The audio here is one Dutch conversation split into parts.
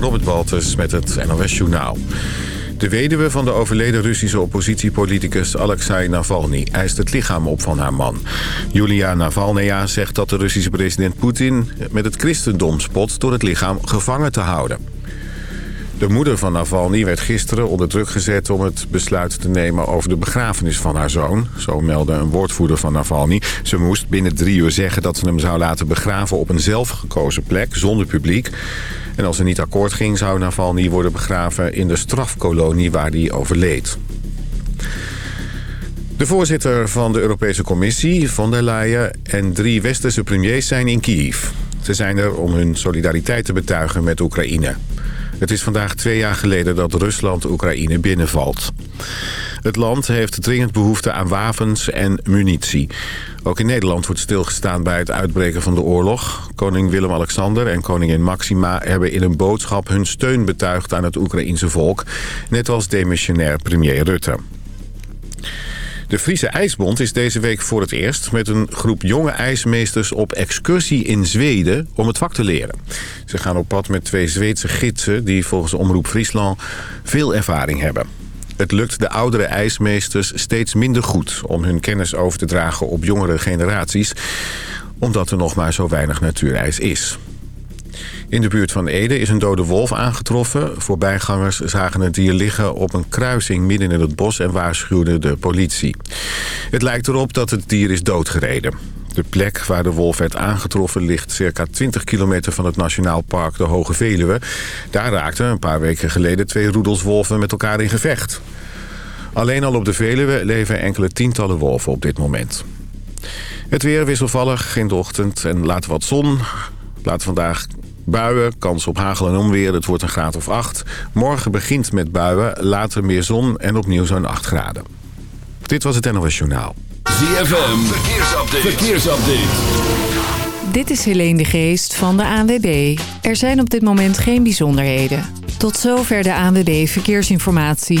Robert Baltus met het NOS Journaal. De weduwe van de overleden Russische oppositiepoliticus Alexei Navalny... eist het lichaam op van haar man. Julia Navalnaya zegt dat de Russische president Poetin... met het christendom spot door het lichaam gevangen te houden. De moeder van Navalny werd gisteren onder druk gezet om het besluit te nemen over de begrafenis van haar zoon. Zo meldde een woordvoerder van Navalny. Ze moest binnen drie uur zeggen dat ze hem zou laten begraven op een zelfgekozen plek, zonder publiek. En als er niet akkoord ging, zou Navalny worden begraven in de strafkolonie waar hij overleed. De voorzitter van de Europese Commissie, von der Leyen, en drie westerse premiers zijn in Kiev. Ze zijn er om hun solidariteit te betuigen met Oekraïne. Het is vandaag twee jaar geleden dat Rusland Oekraïne binnenvalt. Het land heeft dringend behoefte aan wapens en munitie. Ook in Nederland wordt stilgestaan bij het uitbreken van de oorlog. Koning Willem-Alexander en koningin Maxima hebben in een boodschap hun steun betuigd aan het Oekraïense volk. Net als demissionair premier Rutte. De Friese IJsbond is deze week voor het eerst met een groep jonge ijsmeesters op excursie in Zweden om het vak te leren. Ze gaan op pad met twee Zweedse gidsen die volgens Omroep Friesland veel ervaring hebben. Het lukt de oudere ijsmeesters steeds minder goed om hun kennis over te dragen op jongere generaties, omdat er nog maar zo weinig natuurijs is. In de buurt van Ede is een dode wolf aangetroffen. Voorbijgangers zagen het dier liggen op een kruising midden in het bos en waarschuwden de politie. Het lijkt erop dat het dier is doodgereden. De plek waar de wolf werd aangetroffen ligt circa 20 kilometer van het Nationaal Park de Hoge Veluwe. Daar raakten een paar weken geleden twee roedelswolven met elkaar in gevecht. Alleen al op de Veluwe leven enkele tientallen wolven op dit moment. Het weer wisselvallig de ochtend en later wat zon. Laat vandaag Buien, kans op hagel en onweer, het wordt een graad of 8. Morgen begint met buien, later meer zon en opnieuw zo'n 8 graden. Dit was het NOS Journaal. ZFM, verkeersupdate. verkeersupdate. Dit is Helene de Geest van de ANWB. Er zijn op dit moment geen bijzonderheden. Tot zover de ANWB Verkeersinformatie.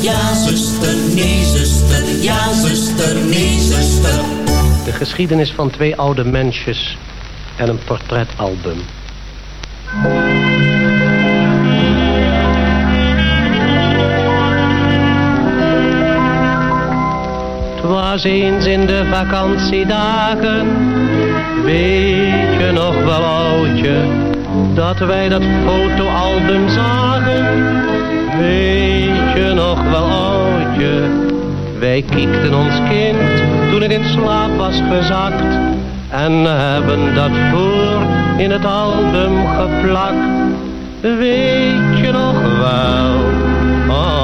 Ja, zuster, nee. Ja, zuster, nee. De geschiedenis van twee oude mensjes en een portretalbum. was eens in de vakantiedagen. Weet je nog wel oudje, dat wij dat fotoalbum zagen? Weet je nog wel oudje, wij kiekten ons kind toen het in slaap was gezakt. En hebben dat voor in het album geplakt. Weet je nog wel, oudje.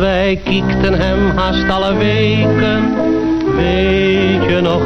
Wij kiekten hem haast alle weken,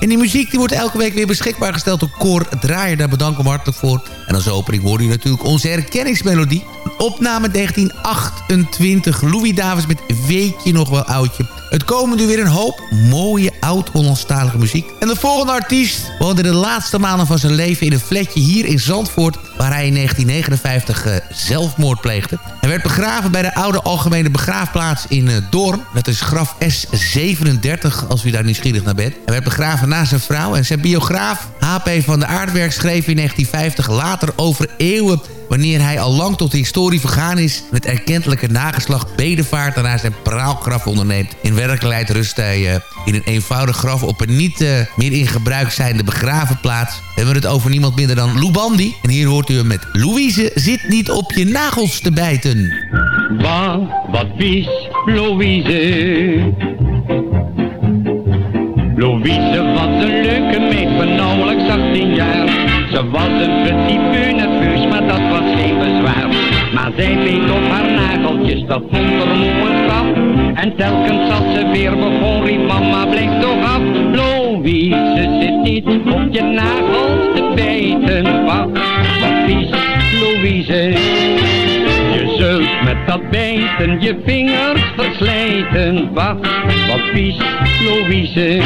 En die muziek die wordt elke week weer beschikbaar gesteld door Cor Draaier. Daar bedank ik hem hartelijk voor. En als opening hoorde u natuurlijk onze herkenningsmelodie. Opname 1928. Louis Davis met Weet je nog wel oudje. Het komen nu weer een hoop mooie oud-Hollandstalige muziek. En de volgende artiest woonde de laatste maanden van zijn leven in een flatje hier in Zandvoort... waar hij in 1959 uh, zelfmoord pleegde. Hij werd begraven bij de oude algemene begraafplaats in uh, Doorn. Dat is graf S37, als u daar nieuwsgierig naar bent. Hij werd begraven na zijn vrouw en zijn biograaf H.P. van de Aardwerk schreef in 1950 later over eeuwen wanneer hij al lang tot de historie vergaan is... met erkentelijke nageslag bedevaart naar zijn praalgraf onderneemt. In werkelijkheid rust hij uh, in een eenvoudig graf op een niet uh, meer in gebruik zijnde begravenplaats. We hebben het over niemand minder dan Lou Bandy. En hier hoort u hem met Louise zit niet op je nagels te bijten. Wat vies, Louise. Louise was een leuke meid van nauwelijks 18 jaar. Ze was een petit peu nerveus, maar dat was geen bezwaar. Maar zij beet op haar nageltjes, dat vond er moe een. En telkens als ze weer begon, riep mama, blijf toch af. Louise zit niet op je nagels te bijten. Wat, wat vies, Louise. Met dat bijten je vingers verslijten. Wacht, wat vies, Louise.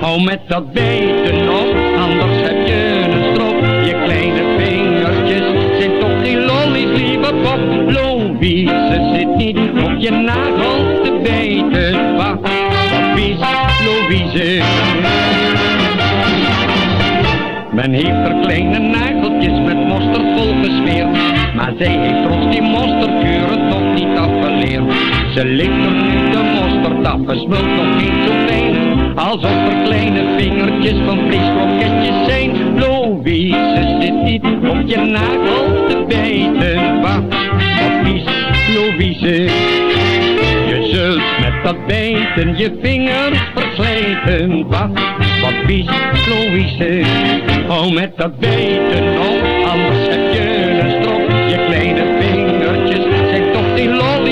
Hou met dat bijten op, anders heb je een strop. Je kleine vingertjes zijn toch geen lollies, lieve pop. Louise. Zit niet op je nagels te bijten. Wat, wat vies, Louise. Men heeft er kleine nageltjes met mosterd volgesmeerd. Maar zij heeft ons die mosterdkuren toch afgeleerd. Ze ligt nu de mosterd afgesmuld nog niet zo fijn. Alsof er kleine vingertjes van vleeskroketjes zijn. Louise zit niet op je nagels te bijten. Wat, vies, Louise. Je zult met dat bijten je vingers verslijten. Wat, wat vies, Louise. Hou met dat bijten op, anders heb je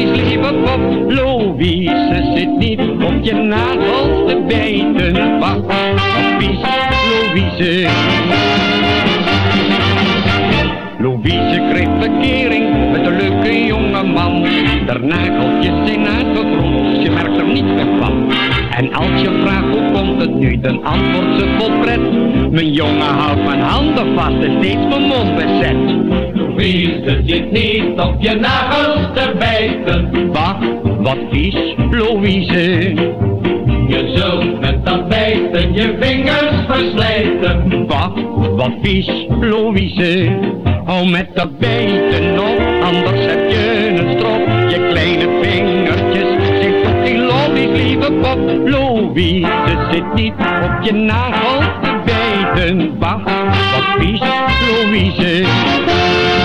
die lollies, lieve pop. Louise zit niet op je nagels te bijten. Vies, Louise. Louise kreeg verkering met een leuke jonge man. De nageltjes zijn uitgegroeid, je merkt er niet meer van. En als je vraagt hoe komt het nu, dan antwoordt ze vol pret. Mijn jongen houdt mijn handen vast en steeds mijn mond bezet. Louise zit niet op je nagels te bijten. Wacht, wat vies, Louise. Je zult met dat bijten je vingers verslijten. Wacht, wat vies, Louise. Hou met dat bijten op, anders heb je een strop. Je kleine vingertjes zijn toch die lollies, lieve pop. Louise zit niet op je nagels te bijten. Wacht, wat vies, Louise.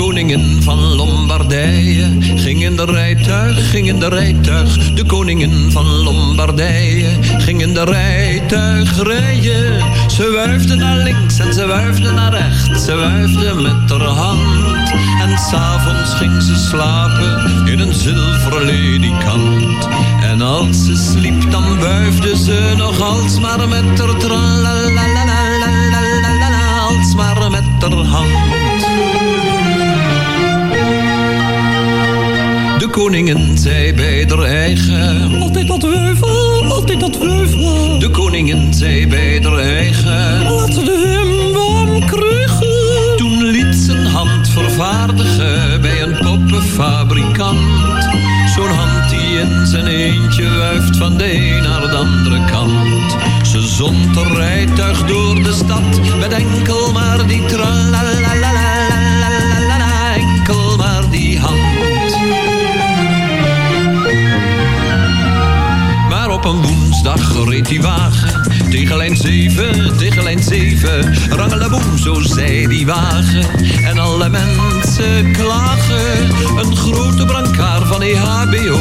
De koningin van Lombardije ging in de rijtuig, ging in de rijtuig. De koningin van Lombardije ging in de rijtuig rijden. Ze wuifde naar links en ze wuifde naar rechts. Ze wuifde met haar hand. En s'avonds ging ze slapen in een zilveren ledikant. En als ze sliep dan wuifde ze nog alsmaar met haar tralalalalalalala, alsmaar met haar hand. De koningin zei bij haar eigen. Altijd dat weuvel, altijd dat weuvel De koningin zei bij haar eigen. Laat ze de hem warm krijgen Toen liet een hand vervaardigen Bij een poppenfabrikant. Zo'n hand die in zijn eentje wuift Van de een naar de andere kant. Ze zond een rijtuig door de stad Met enkel maar die tralalalalalalala een woensdag reed die wagen. Tegen lijn 7, tegen lijn 7 Rangeleboem, zo zei die wagen. En alle mensen klagen. Een grote brancard van EHBO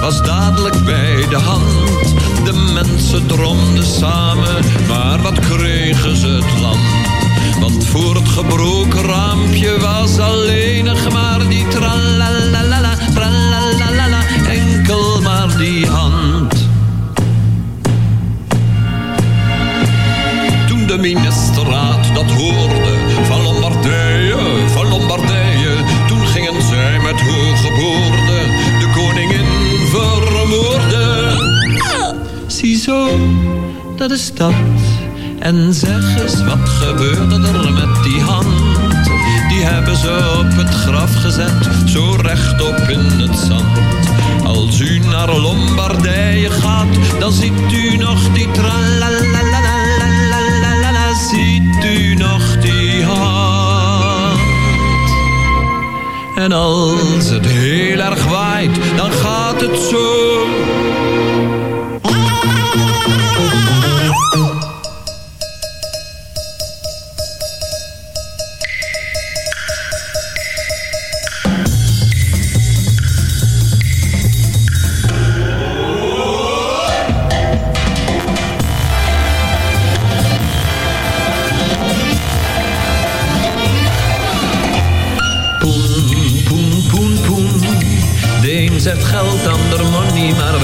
Was dadelijk bij de hand. De mensen dromden samen Maar wat kregen ze het land? Want voor het gebroken raampje was alleen nog maar die tralalala, tralalala, enkel maar die hand. De ministerraad dat hoorde van Lombardije, van Lombardije, toen gingen zij met hoge boorden de koningin vermoorden. Ziezo, dat is dat. En zeg eens, wat gebeurde er met die hand? Die hebben ze op het graf gezet, zo rechtop in het zand. Als u naar Lombardije gaat, dan ziet u nog die ziet nog die hand. En als het heel erg waait, dan gaat het zo.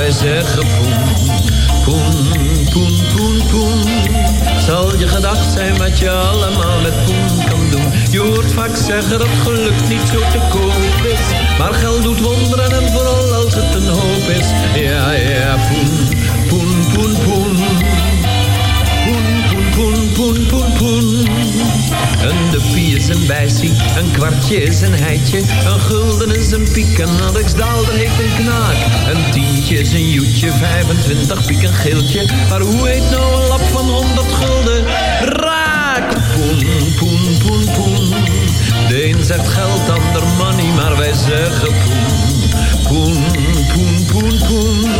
Wij zeggen poen. Poen, poen, poen, poen. Zal je gedacht zijn wat je allemaal met poen kan doen. Je hoort vaak zeggen dat geluk niet zo te koop is. Maar geld doet wonderen en vooral als het een hoop is. Duppie is een bijsie, een kwartje is een heitje, een gulden is een piek, een Aleksdaalder heeft een knaak. Een tientje is een joetje, 25 piek een geeltje, maar hoe heet nou een lap van 100 gulden? Raak! Poen, poen, poen, poen. De een zegt geld, ander money, maar wij zeggen poen. Poen, poen, poen, poen.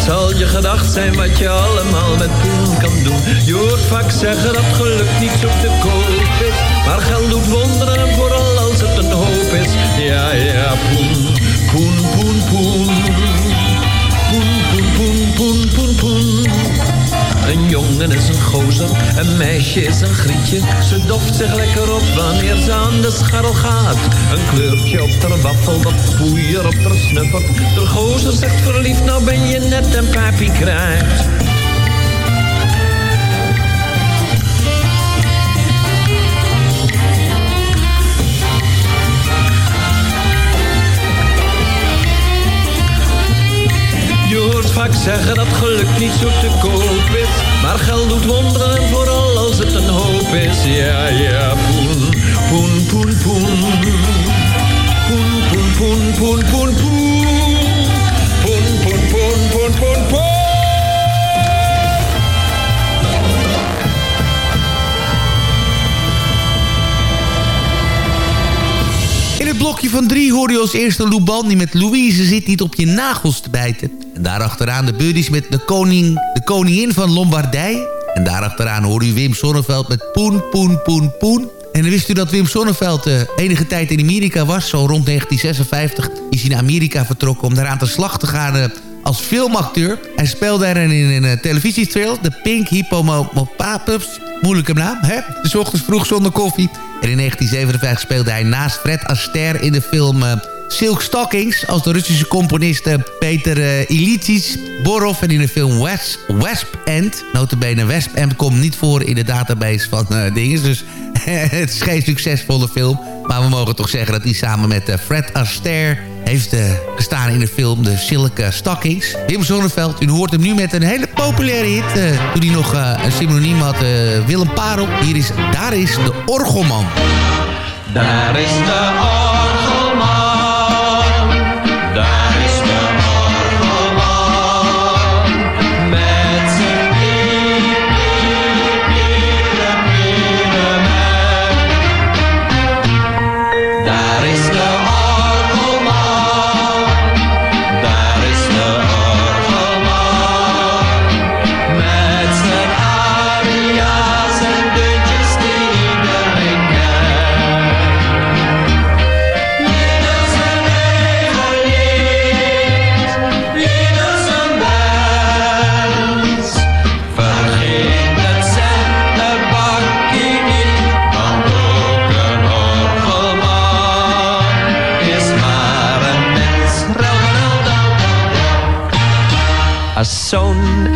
Zal je gedacht zijn wat je allemaal met poen kan doen. Je hoort vaak zeggen dat geluk niet zo te koop is. Maar geld doet wonderen, vooral als het een hoop is. Ja, ja, poen, poen, poen. Poen, Een jongen is een gozer, een meisje is een grietje. Ze doft zich lekker op wanneer ze aan de scharrel gaat. Een kleurtje op haar waffel, wat poeier op haar snuffert. De gozer zegt verliefd, nou ben je net een papie zeggen dat geluk niet zo te koop is. Maar geld doet wonderen, vooral als het een hoop is. Ja, ja, poen, poen, poen, poen. Poen, poen, poen, poen, poen, poen. Poen, poen, poen, poen. In het blokje van drie hoorde je als eerste Lou Bandy met Louise zit niet op je nagels te bijten. Daarachteraan de buddies met de, koning, de koningin van Lombardije. En daarachteraan hoorde u Wim Sonneveld met Poen, Poen, Poen, Poen. En wist u dat Wim Sonneveld uh, enige tijd in Amerika was. Zo rond 1956 is hij naar Amerika vertrokken om daar aan de slag te gaan... Uh, als filmacteur. Hij speelde daarin in een uh, televisietrail, The Pink Hippopotamus. Moeilijke naam, hè? De ochtends vroeg zonder koffie. En in 1957 speelde hij naast Fred Astaire in de film uh, Silk Stockings... als de Russische componist uh, Peter uh, Borov... en in de film West, Wesp End. Notabene Wesp End komt niet voor in de database van dingen. Dus het is geen succesvolle film. Maar we mogen toch zeggen dat hij samen met Fred Astaire heeft gestaan in de film De Silke Stockings. Wim Zonneveld, u hoort hem nu met een hele populaire hit. Toen hij nog een synoniem had, Willem Parel. Hier is Daar is de Orgelman. Daar is de Orgelman.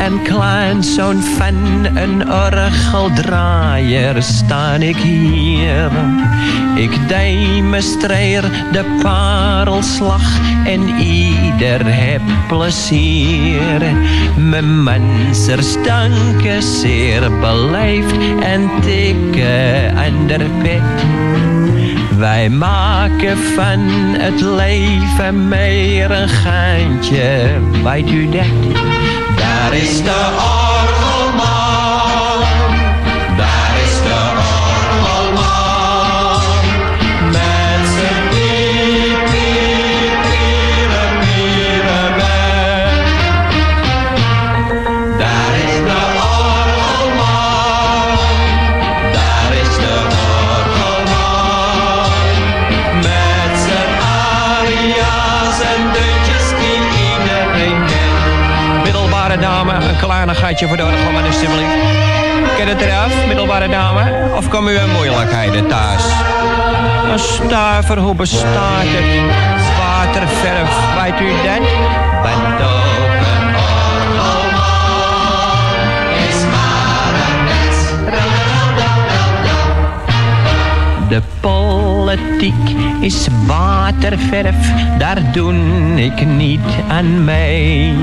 En kleinzoon van een orgeldraaier sta ik hier. Ik demonstreer de parelslag en ieder heb plezier. Mijn mensers danken zeer beleefd en tikken aan de pet. Wij maken van het leven meer een geintje, weet u dat? Daar een kleinigheidje voor de orgelman alsjeblieft. Ken het eraf, middelbare dame? Of komen u in moeilijkheden thuis? Een stuiver, hoe bestaat het? Waterverf, weet u dat? Bent politiek is waterverf, daar doe ik niet aan mee.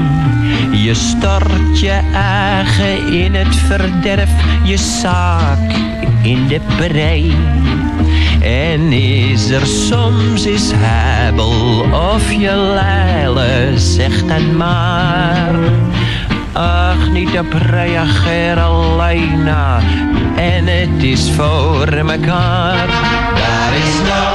Je stort je eigen in het verderf, je zaak in de brei. En is er soms is hebel of je leile, zeg dan maar. Ach, niet op reageer alleen en het is voor mekaar. Daar is de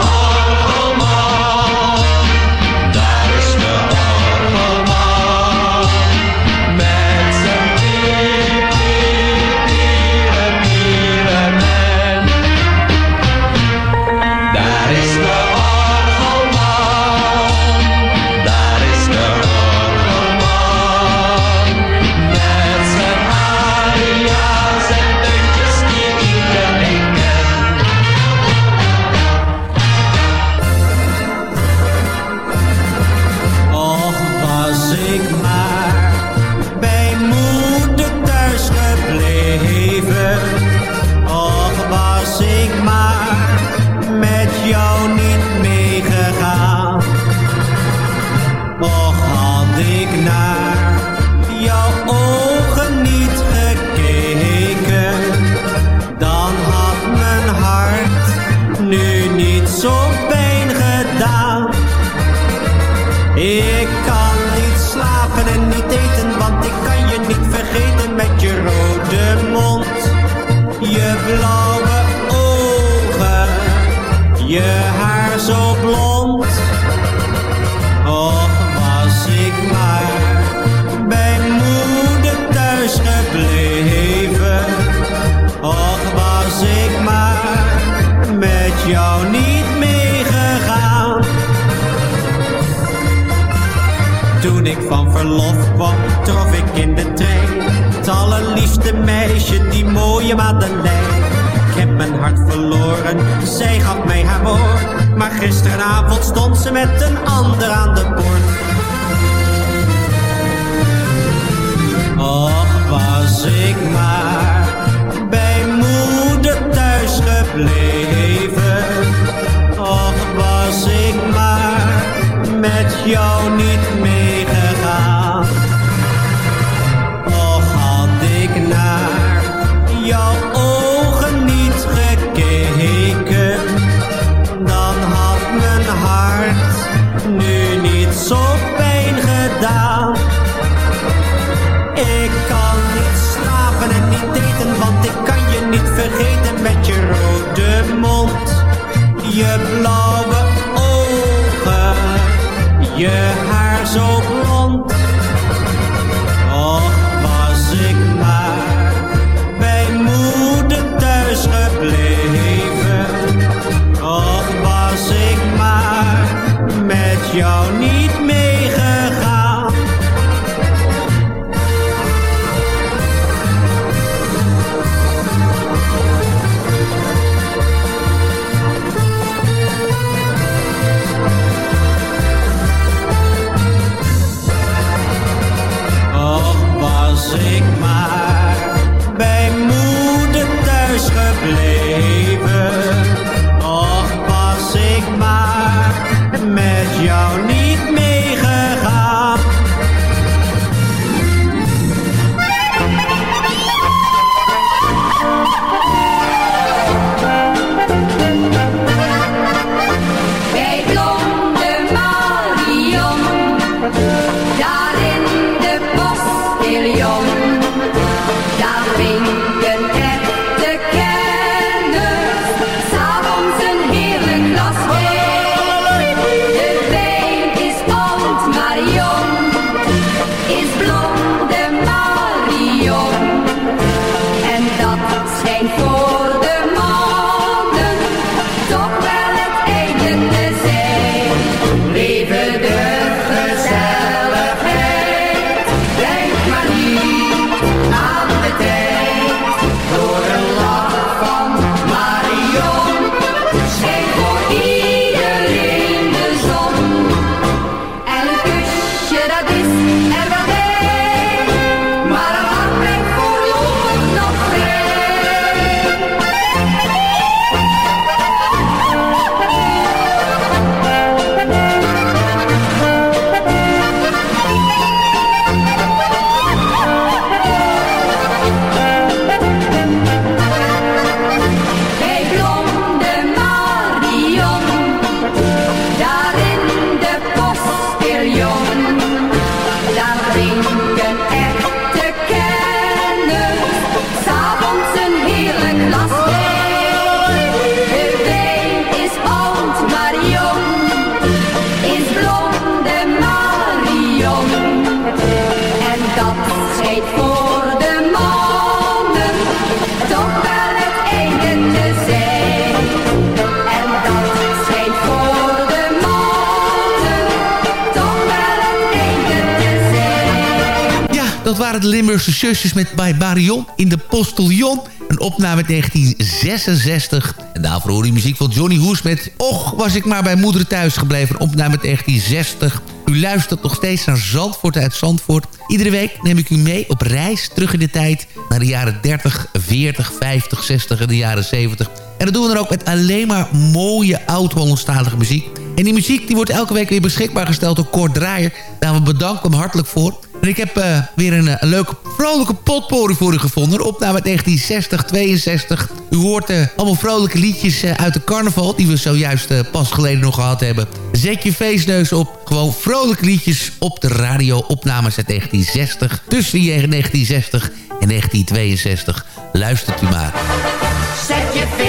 zusjes met bij Barion in de Postillon. Een opname 1966. En daarvoor hoor je muziek van Johnny Hoes met... Och, was ik maar bij moeder thuis gebleven. Een opname 1960. U luistert nog steeds naar Zandvoort uit Zandvoort. Iedere week neem ik u mee op reis terug in de tijd... naar de jaren 30, 40, 50, 60 en de jaren 70... En dat doen we dan ook met alleen maar mooie oud-Hollandstalige muziek. En die muziek die wordt elke week weer beschikbaar gesteld door Kort Draaier. Daar we bedanken hem hartelijk voor. En ik heb uh, weer een, een, leuke vrolijke potpourri voor u gevonden. Opname 1960, 62. U hoort uh, allemaal vrolijke liedjes uit de carnaval... die we zojuist pas geleden nog gehad hebben. Zet je feestneus op. Gewoon vrolijke liedjes op de radio. Opnames uit 1960. Tussen 1960 en 1962. Luistert u maar.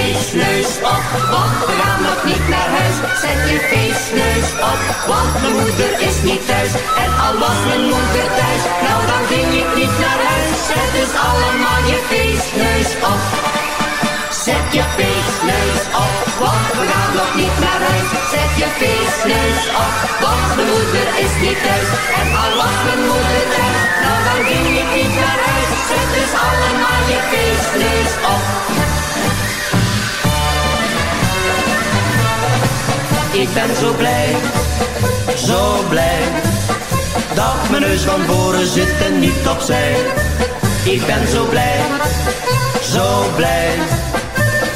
Feestneus op, want we gaan nog niet naar huis. Zet je feestneus op, want mijn moeder is niet thuis. En al was mijn moeder thuis, nou dan ging ik niet naar huis. Zet dus allemaal je feestneus op. Zet je feestneus op, want we gaan nog niet naar huis. Zet je feestneus op, want mijn moeder is niet thuis. En al was mijn moeder thuis, nou dan ging ik niet naar huis. Zet dus allemaal je feestneus op. Ik ben zo blij, zo blij, dat mijn neus van voren zit en niet opzij. Ik ben zo blij, zo blij,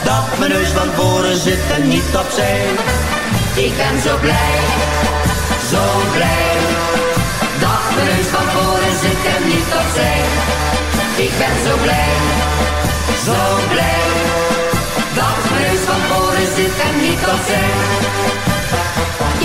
dat mijn neus van voren zit en niet opzij. Ik ben zo blij, zo blij, dat mijn neus van voren zit en niet opzij. Ik ben zo blij, zo blij, dat mijn neus van voren zit en niet opzij.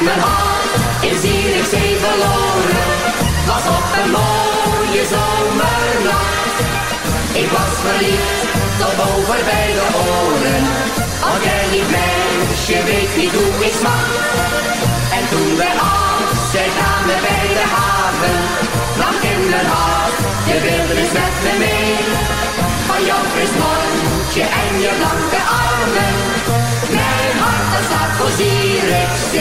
Mijn hart in Zierikzee verloren. Was op een mooie zomernacht. Ik was verliefd tot over bij de oren. Al jij niet meisje weet niet hoe ik smak. En toen wij afscheid namen bij de haven. Lag in mijn hart, je wilde met me mee. Van jouw fris mondje en je blanke armen. Voor.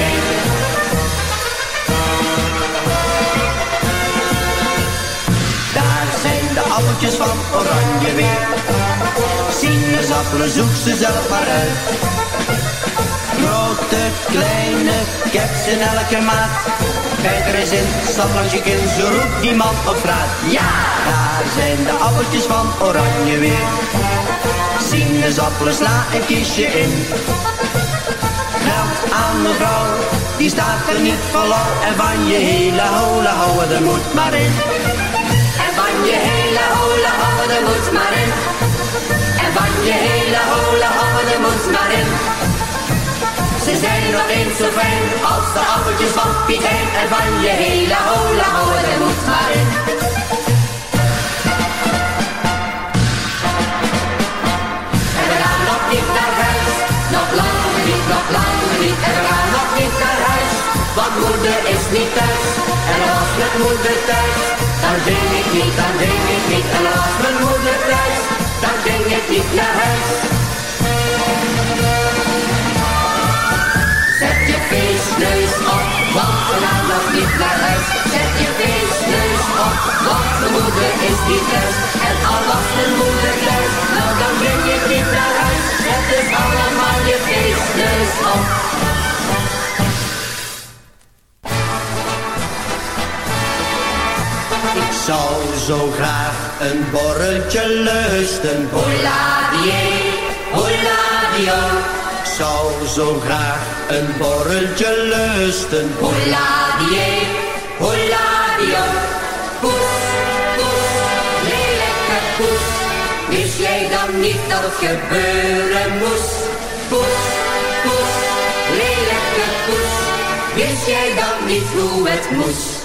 Daar zijn de appeltjes van oranje weer. Sinaasappelen, zoek ze zelf maar uit. Grote, kleine, ik ze in elke maat. Kijk er eens in, stap langs je kin, zo roept die man op straat. Ja, daar zijn de appeltjes van oranje weer. Sinaasappelen, sla een kiesje in. Geld aan mevrouw, die staat er niet voor. En van je hele hola houden, er moet maar in. En van je hele hola houden, er moet maar in. En van je hele hola houden, er moet maar in. Ze zijn nog eens zo fijn als de appeltjes van Piet. En van je hele hola houden, er moet maar in. Niet naar huis, want moeder is niet thuis. En als met moeder thuis, dan ging ik niet, dan ging ik niet. En als mijn moeder thuis, dan ging ik niet naar huis. Zet je feestneus op, want we gaan nog niet naar huis. Zet je feestneus op, want mijn moeder is niet thuis. En al was mijn moeder thuis, zou zo graag een borreltje lusten. Holladier, holladio. Ik zou zo graag een borreltje lusten. Holladier, holladio. Poes, poes, lelijke poes. Wist jij dan niet dat het gebeuren moest? Poes, poes, lelijke poes. wist jij dan niet hoe het moest?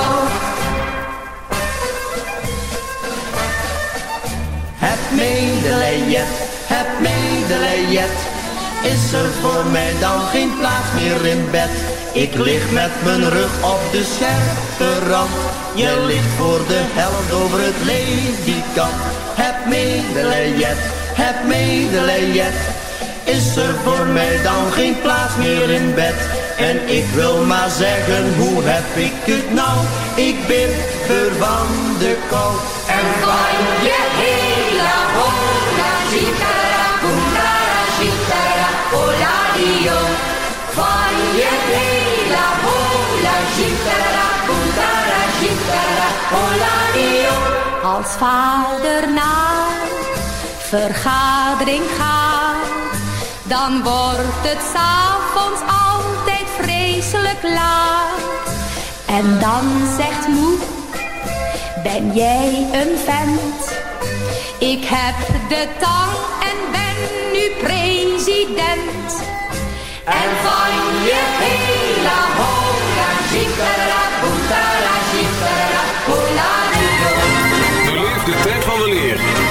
Medelijden, heb medelijden. Is er voor mij dan geen plaats meer in bed? Ik lig met mijn rug op de scherpe rand. Je ligt voor de helft over het ledikant. Heb medelijden, heb medelijden. Is er voor mij dan geen plaats meer in bed? En ik wil maar zeggen, hoe heb ik het nou? Ik ben de kou. En van je hele hola, chitara, boendara, chitara, hola dio. Van je hele hola, chitara, boendara, chitara, hola dio. Als vader naar vergadering gaat, dan wordt het s'avonds altijd vreselijk laat. En dan zegt moe, ben jij een vent? Ik heb de tang en ben nu president. En van je hele hola, jikara, boetara, jikara, hola, de tijd van de leer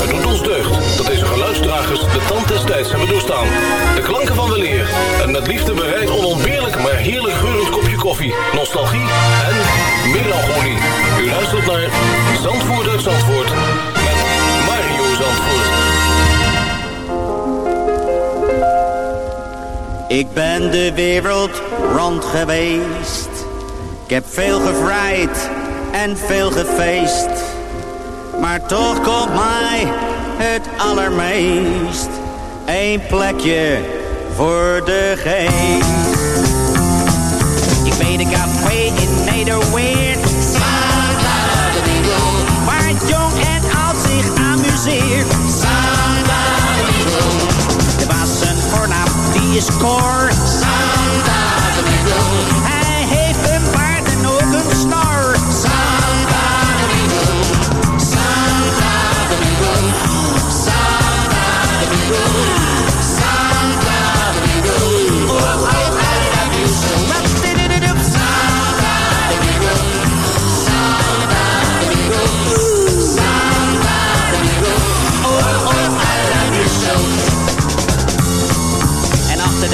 Het doet ons deugd dat deze geluidsdragers de tand des tijds hebben doorstaan. De klanken van weleer en met liefde bereid onontbeerlijk maar heerlijk geurend kopje koffie, nostalgie en melancholie. U luistert naar Zandvoort uit Zandvoort met Mario Zandvoort. Ik ben de wereld rond geweest. Ik heb veel gevrijd en veel gefeest. Maar toch komt mij het allermeest. Eén plekje voor de geest. Ik weet een café in Nederweert. Waar jong en oud zich amuseert. Er was een voornaam, die is Cor. Hij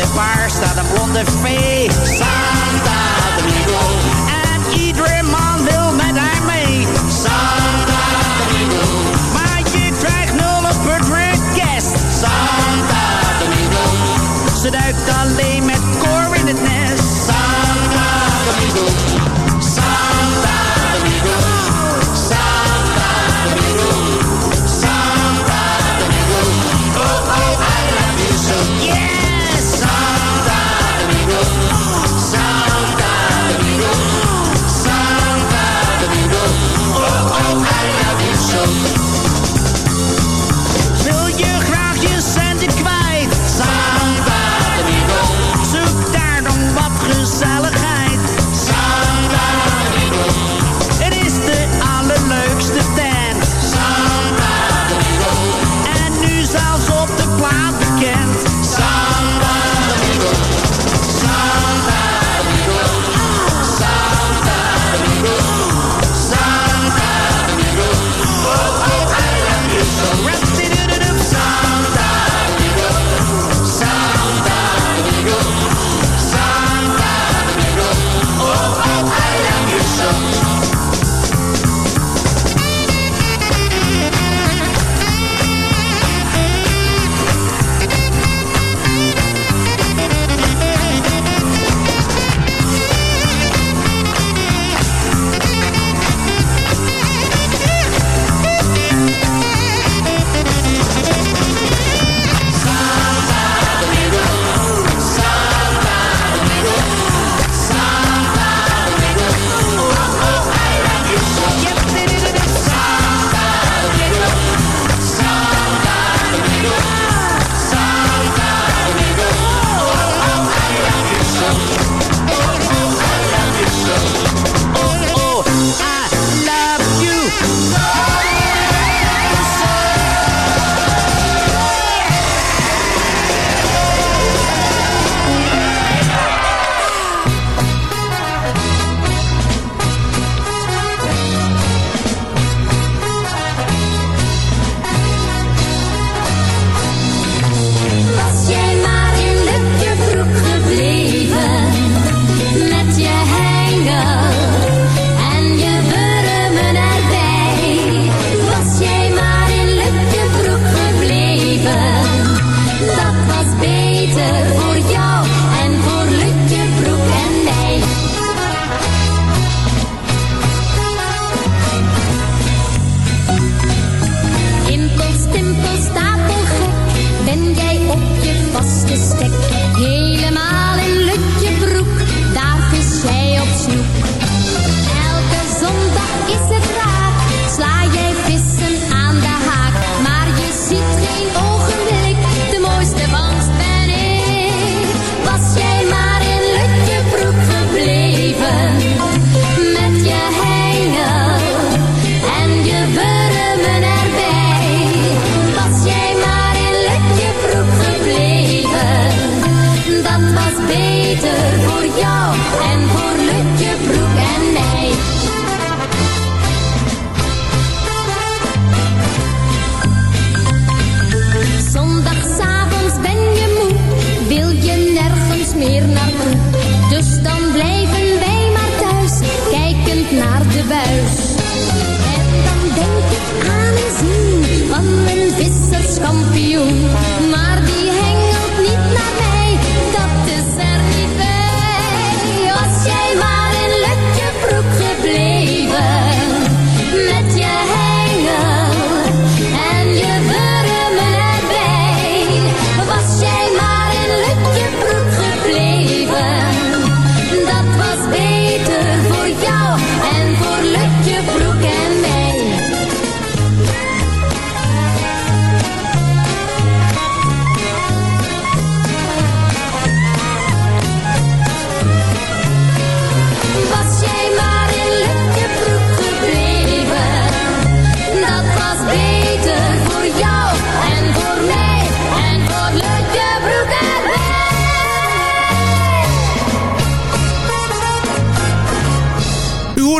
mooie baar staat een blonde vee. Santa Domingo. En iedere man wil met haar mee. Santa Domingo. Maar je krijgt nul op het drink. Santa Domingo. Ze duikt al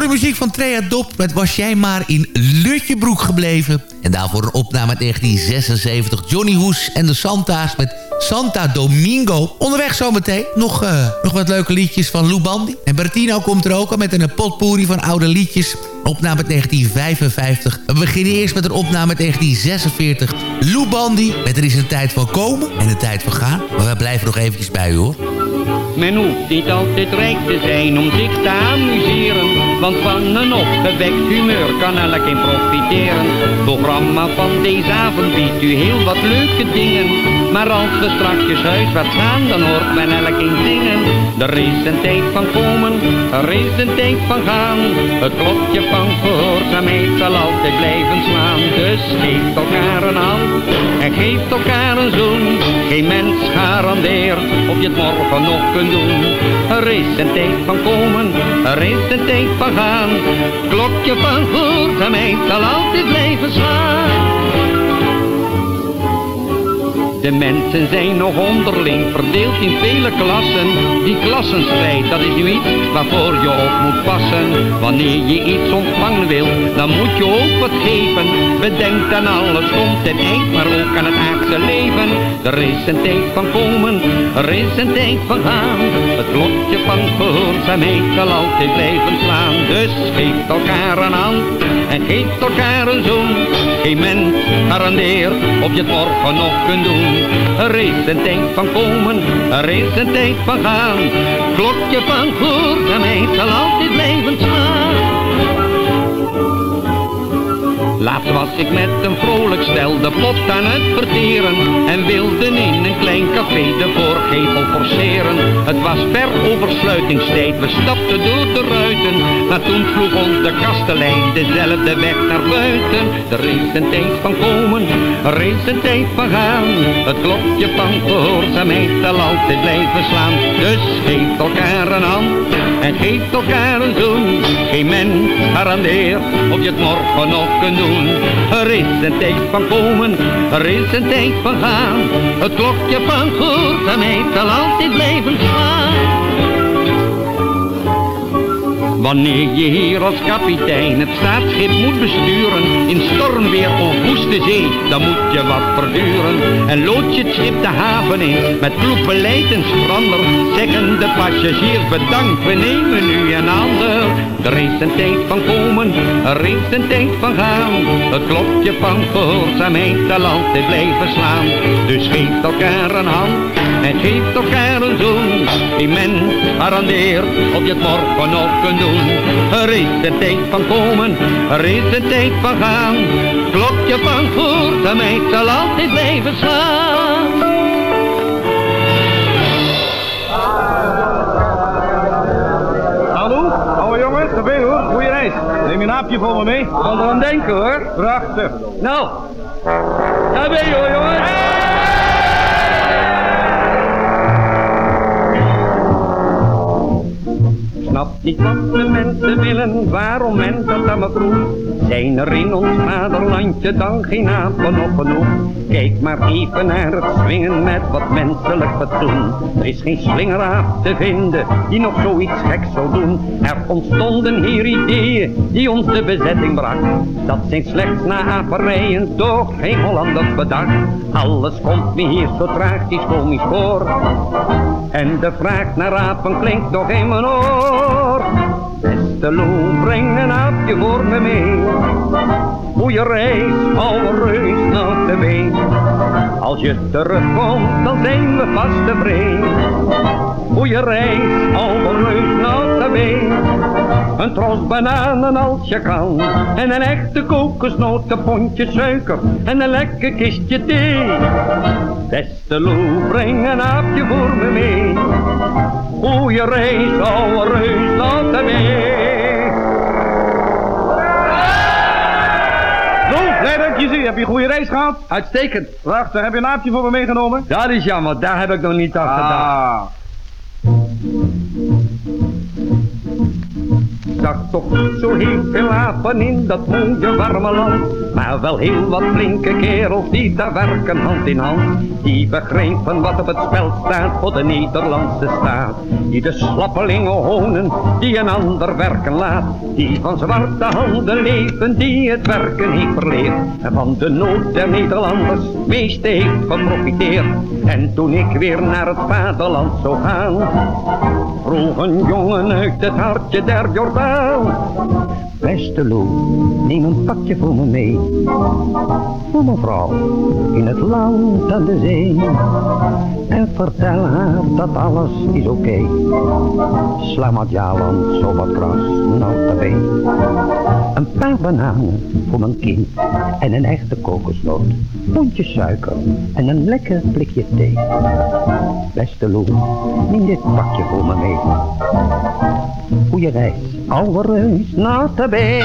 muziek van Trea Dop met Was jij maar in Lutjebroek gebleven. En daarvoor een opname uit 1976. Johnny Hoes en de Santa's met Santa Domingo. Onderweg zometeen nog, uh, nog wat leuke liedjes van Lou. En Bertino komt er ook al met een potpourri van oude liedjes. Opname 1955. We beginnen eerst met een opname 1946. Lou met Er is een tijd van komen en een tijd van gaan. Maar we blijven nog eventjes bij u hoor. Men hoeft niet altijd rijk te zijn om zich te amuseren. Want van een opgewekt humeur kan elk in profiteren. Het programma van deze avond biedt u heel wat leuke dingen. Maar als we strakjes huiswaarts gaan, dan hoort men elk in zingen. Er is een tijd van komen, er is een tijd van gaan. Het klokje van gehoorzaamheid zal altijd blijven slaan. Dus geef elkaar een hand en geef elkaar een zoen. Geen mens garandeert of je het morgen nog kunt Er is een tijd van komen, er is een tijd van gaan. Klokje van gehoorzaamheid zal altijd blijven slaan. De mensen zijn nog onderling verdeeld in vele klassen. Die klassenstrijd, dat is nu iets waarvoor je op moet passen. Wanneer je iets ontvangen wil, dan moet je ook wat geven. Bedenk aan alles komt ten eind, maar ook aan het aardse leven. Er is een tijd van komen, er is een tijd van gaan. Het klokje van gehoorzaamheid zal altijd blijven slaan. Dus geef elkaar een hand en geef elkaar een zoen. Geen mens garandeert of je het morgen nog kunt doen. Er is een tijd van komen, er is een tijd van gaan. Klokje van zal altijd blijven Laatst was ik met een vrolijk stel. De pot aan het verteren En wilde in een klein café de voorgevel forceren. Het was ver over sluitingstijd, we stapten door de ruiten. Maar toen vroeg ons de kastelein dezelfde weg naar buiten. Er is een tijd van komen, er is een tijd van gaan. Het klokje van gehoorzaamheid zal altijd blijven slaan. Dus geef elkaar een hand en geef elkaar een zoen. Geen mens garandeert of je het morgen nog kunt doen er is een tijd van komen, er is een tijd van gaan. Het klokje van gehoorzaamheid zal altijd blijven slaan. Wanneer je hier als kapitein het staatsschip moet besturen In stormweer of woeste zee, dan moet je wat verduren. En lood je het schip de haven in, met kloek beleid en Zeggen de passagiers bedankt, we nemen nu een ander. Er is een tijd van komen, er is een tijd van gaan. Het klokje van gehoorzaamheid zal altijd blijven slaan. Dus geef elkaar een hand en geef elkaar een zoen Die men garandeert of je het morgen nog kunt doen er is een tijd van komen, er is een tijd van gaan. Klokje van gehoorzaamheid zal altijd blijven slaan. Hallo, oude jongen, daar ben je hoor. Goeie reis. Neem je een aapje voor me mee? Kan er aan denken hoor. Prachtig. Nou, daar ben je hoor jongen. Niet wat de mensen willen, waarom men dat dan maar vroeg. Zijn er in ons vaderlandje dan geen apen nog genoeg? Kijk maar even naar het swingen met wat menselijk fatsoen. Er is geen slingeraap te vinden die nog zoiets geks zou doen. Er ontstonden hier ideeën die ons de bezetting brak. Dat zijn slechts na aperijen toch geen Hollanders bedacht. Alles komt me hier zo tragisch komisch voor. En de vraag naar apen klinkt nog in mijn oor. Beste Lou, breng een aapje voor me mee. Goeie reis, oude reus naar de been. Als je terugkomt, dan zijn we vast tevreden. Goeie reis, oude reus naar de been. Een tros bananen als je kan. En een echte kokosnoot, een suiker. En een lekker kistje thee. Lou, breng een aapje voor me mee. Goeie reis, oude reus, laat hem mee. Lou, blij dat ik je zie. Heb je een goede reis gehad? Uitstekend. Wacht, heb je een aapje voor me meegenomen? Dat is jammer, daar heb ik nog niet aan. Ah. Zag toch zo heel veel apen in dat mooie warme land. Maar wel heel wat flinke kerels die daar werken hand in hand. Die begrijpen wat op het spel staat voor de Nederlandse staat. Die de slappelingen honen, die een ander werken laat. Die van zwarte handen leven, die het werken heeft verleerd. En van de nood der Nederlanders meeste heeft geprofiteerd. En toen ik weer naar het vaderland zou gaan, vroeg een jongen uit het hartje der Jordaan. Beste Lou, neem een pakje voor me mee. Voor mevrouw, in het land aan de zee. En vertel haar dat alles is oké. Okay. Slamat Jaland, zo wat gras, notabene. Een paar bananen voor mijn kind. En een echte kokosnoot. Pondje suiker en een lekker blikje thee. Beste Lou, neem dit pakje voor me mee. Goeie reis, alwereens naar de bee.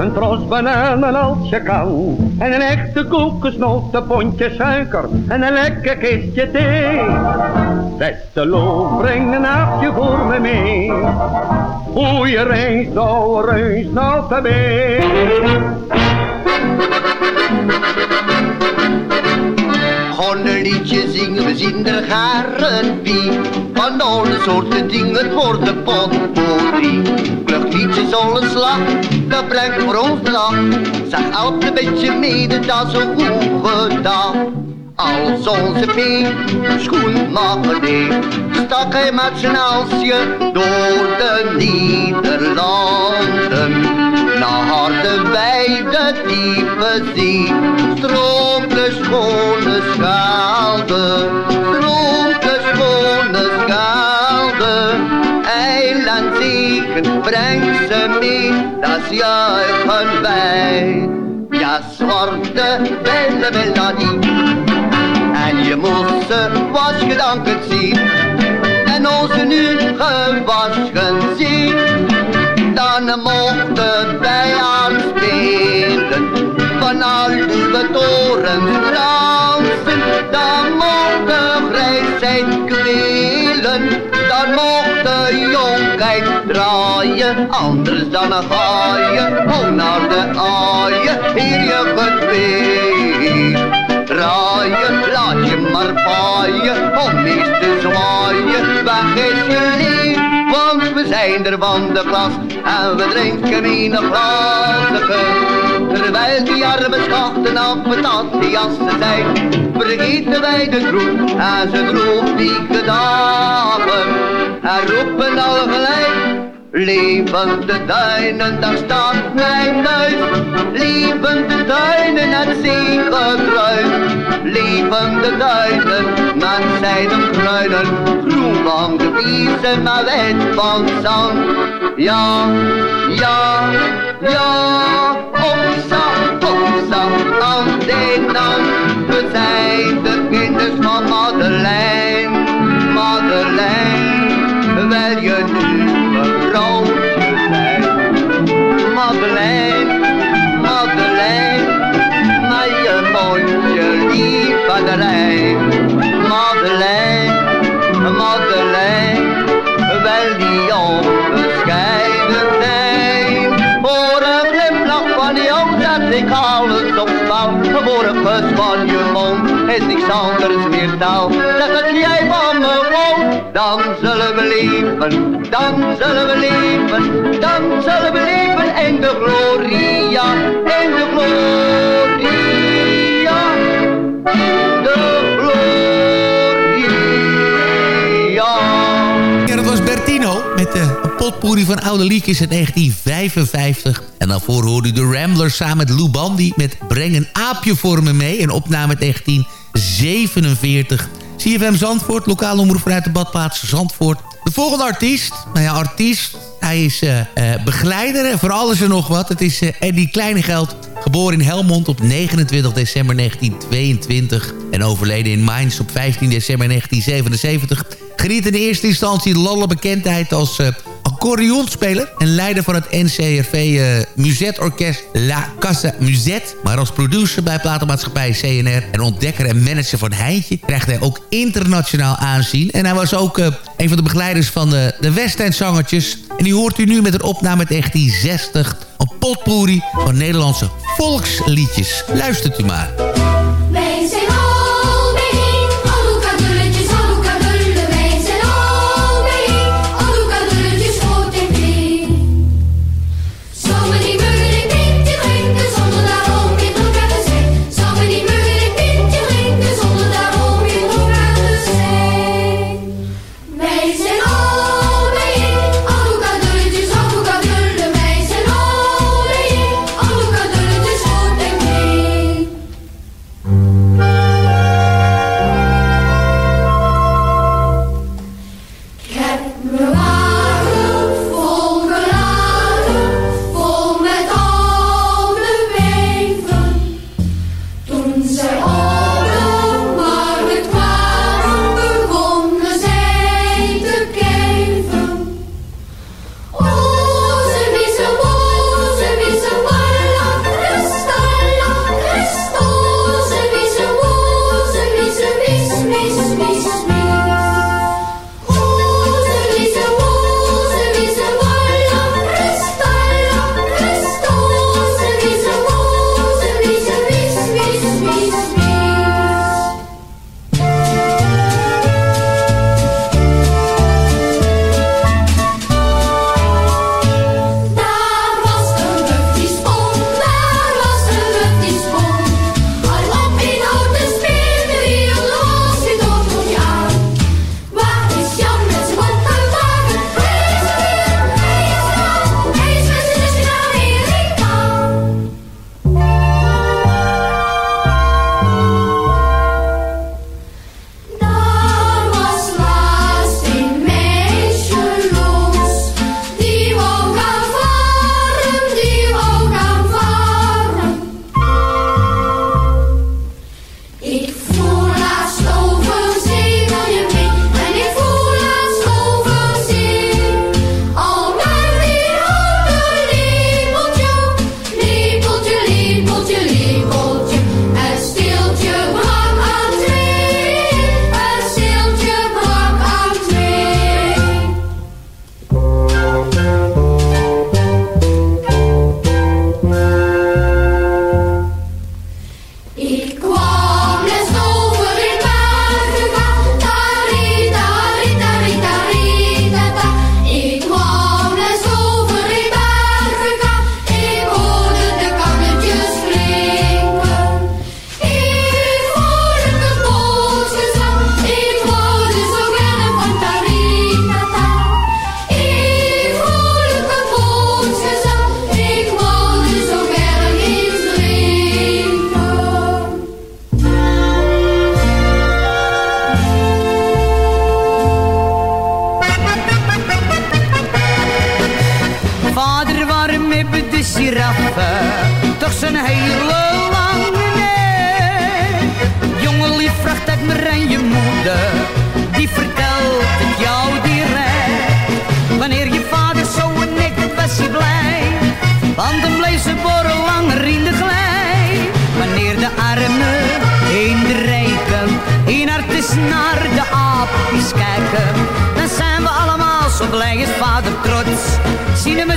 Een tros bananen als je kan. En een echte kokosnoot, een pondje suiker. En een lekker kistje thee. Beste loof, breng een aapje voor me mee. Reis, ouwe reis, naar de bee. Gewoon een zingen, we zien er garen wie. Van alle soorten dingen voor de potpourri. Liedjes alle slag, dat brengt voor ons de lach. Zeg helpt een beetje mede, dat is een goed gedaan. Als onze P, schoenmaker deed, stak hij met zijn alsje door de Nederlanden. Naar de wijde diepe zee, stroomt de schone schelde, stroomt de schone schelde. Eiland zegen, breng ze mee, dat juichen wij. Ja, zwarte, belle melodie. Je moest ze wasgedanken zien. En als ze nu gewaschen zien, dan mochten wij aanspelen. Van al uw torens dansen, dan mochten grijsheid kwelen. Dan mocht de jonkheid draaien, anders dan een gaaien. Oh, naar de aaien, hier je gedweet. Draaien, maar paaien, om eens te zwaaien. Weg is je lief, want we zijn er van de klas. En we drinken in een glazen Terwijl die arme schachten jassen zijn. Vergeten wij de groep en ze droeg die gedagen. En roepen al gelijk. Levende duinen, daar staat mijn huis. Levende duinen, het zeegekruis. Levende duinen, met zijden kruinen. Groen van de biezen, maar wit van zand. Ja, ja, ja, opsa, opsa, aan de dan. We zijn de Madeleine, Madeleine, wel die onbescheiden zijn. Voor een glimlach van jou zet ik alles op spel. Voor een kus van je mond is niks anders meer taal. Dat jij van me woont, dan zullen we leven, dan zullen we leven, dan zullen we leven in de gloria, in de gloria, de een potpourri van oude liedjes uit 1955. En daarvoor hoorde u de Ramblers samen met Lou Bandy met Breng een aapje voor me mee. Een opname uit 1947. CFM Zandvoort, lokale omroep vanuit de badplaats Zandvoort. De volgende artiest, nou ja, artiest, hij is uh, uh, begeleider en voor alles er nog wat. Het is Eddie Kleinegeld, geboren in Helmond op 29 december 1922... en overleden in Mainz op 15 december 1977. Geniet in eerste instantie lalle bekendheid als accordeonspeler en leider van het NCRV uh, Muzetorkest La Casa Muzet. Maar als producer bij platenmaatschappij CNR en ontdekker en manager van Heintje... krijgt hij ook internationaal aanzien. En hij was ook uh, een van de begeleiders van de, de zangertjes. En die hoort u nu met een opname uit 1960... een potpourri van Nederlandse volksliedjes. Luistert u maar.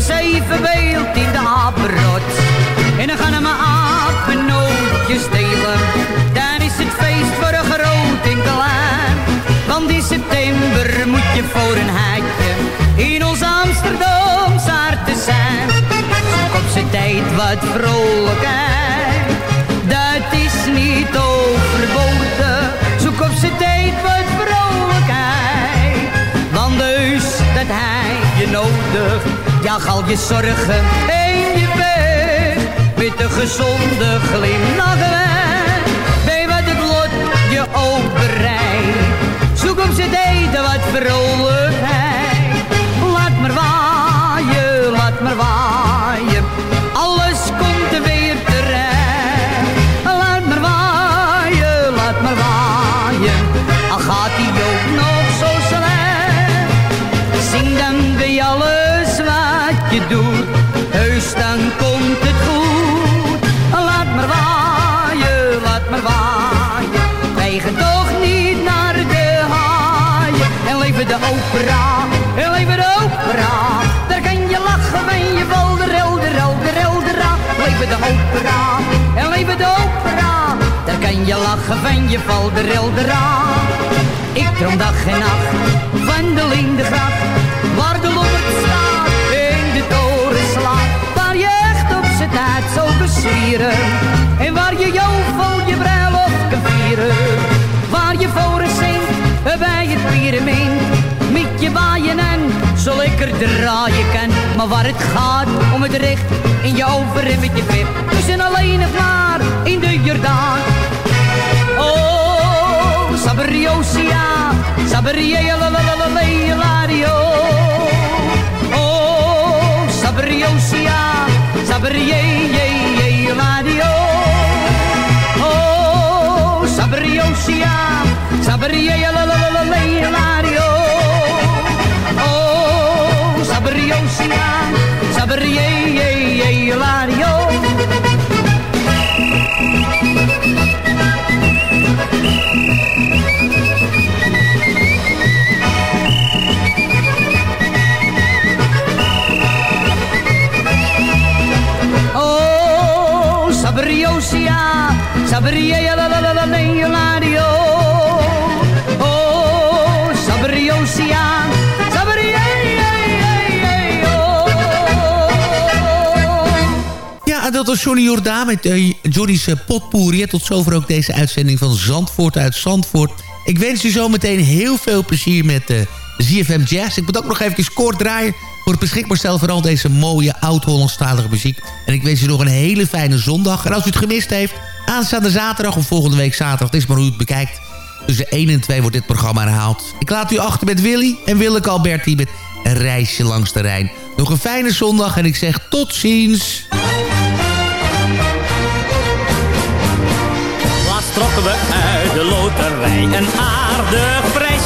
zeven beeld in de apenrot. En dan gaan we apennootjes stelen. Dan is het feest voor een groot en klein. Want in september moet je voor een heitje in ons Amsterdamse hart zijn. Zoek op zijn tijd wat vrolijkheid, dat is niet overboden. Zoek op zijn tijd wat vrolijkheid, want heus dat hij je nodig Dag al je zorgen heen je weg. Met een gezonde glimlach weg. Bij wat het lot je ook bereidt. Zoek op z'n eten wat vrolijkheid. Laat maar waaien, laat maar waaien. Dan komt het goed. Laat maar waaien, laat maar waaien. Wij gaan toch niet naar de haaien. En leven de opera, en leven de opera. Daar kan je lachen en je valt de rel, de ra. Leven de opera, en leven de opera. Daar kan je lachen van je valt de ra. Ik droom dag en nacht van de lindengracht, waar de lommerd staat tijd zo besieren en waar je jovel je bruiloft kan vieren. Waar je voor een zingt bij het pyramid, met je waaien en zo lekker draaien kan. Maar waar het gaat om het recht in je over en met je vip, tussen alleen of maar in de Jordaan. Oh, Sabriosia, Sabria la la la la Sabria ye lario. Oh, Sabriosia, Sabria la la la la la lario. Oh, Sabriosia, Sabria ye lario. Sabriosia, Sabria la la la la. Oh, Sabria Ja, dat was Johnny Jordaan met uh, Johnny's uh, potpourri. Tot zover ook deze uitzending van Zandvoort uit Zandvoort. Ik wens u zometeen heel veel plezier met uh, ZFM Jazz. Ik moet ook nog even kort draaien voor het beschikbaar stellen van al deze mooie oud-Hollandstalige muziek. En ik wens u nog een hele fijne zondag. En als u het gemist heeft, aanstaande zaterdag of volgende week zaterdag, is maar hoe u het bekijkt. Tussen 1 en 2 wordt dit programma herhaald. Ik laat u achter met Willy en Willeke Alberti met een reisje langs de Rijn. Nog een fijne zondag en ik zeg tot ziens. Laatst trokken we uit de loterij een aardig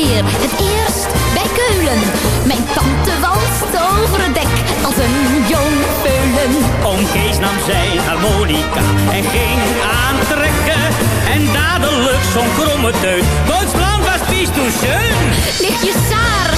Weer, het eerst bij Keulen. Mijn tante walst over het dek als een jong peulen. Oom Kees nam zijn harmonica en ging aantrekken. En dadelijk zo'n kromme teut. Was pies toen schön. Ligt je saar,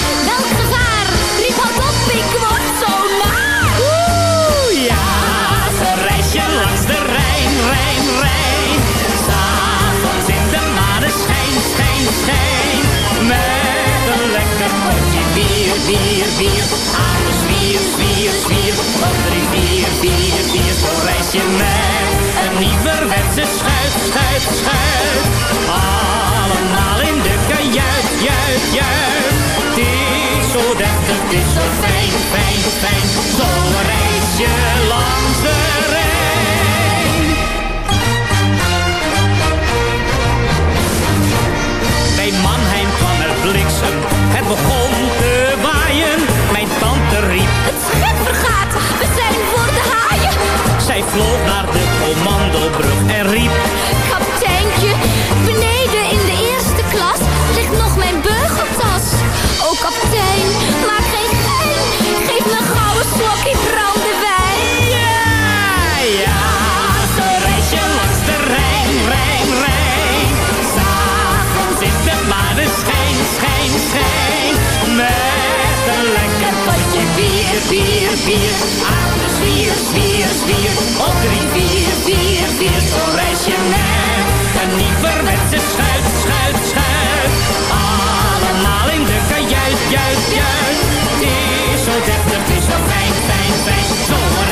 Zo'n reisje met een nieuwerwetse schuit, schuit, schuit. Allemaal in de kajuit, juit, juit. Het is zo deftig, het is zo fijn, fijn, fijn. Zo'n reisje langs de Rijn. Bij Mannheim kwam er bliksem, het begon te waaien. Mijn tante riep, Het zij vloog naar de commandobrug en riep... vier, vier, vier. Aan de zwier, zwier, zwier. Op drie, vier, vier, vier. Zo reis je met een nieuwerwetse schuit, schuit, schuit. Allemaal in de kajuit, juist, juist. Het is zo deftig, het is zo fijn, fijn, fijn. Zo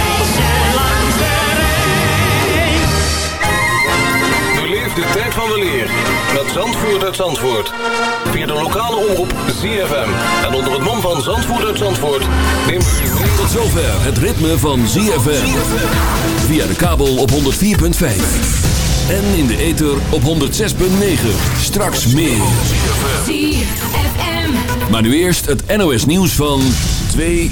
de tijd van de leer met Zandvoort uit Zandvoort. Via de lokale omroep ZFM. En onder het mom van Zandvoort uit Zandvoort u mee Tot zover het ritme van ZFM. Via de kabel op 104.5. En in de ether op 106.9. Straks meer. ZFM. Maar nu eerst het NOS nieuws van 2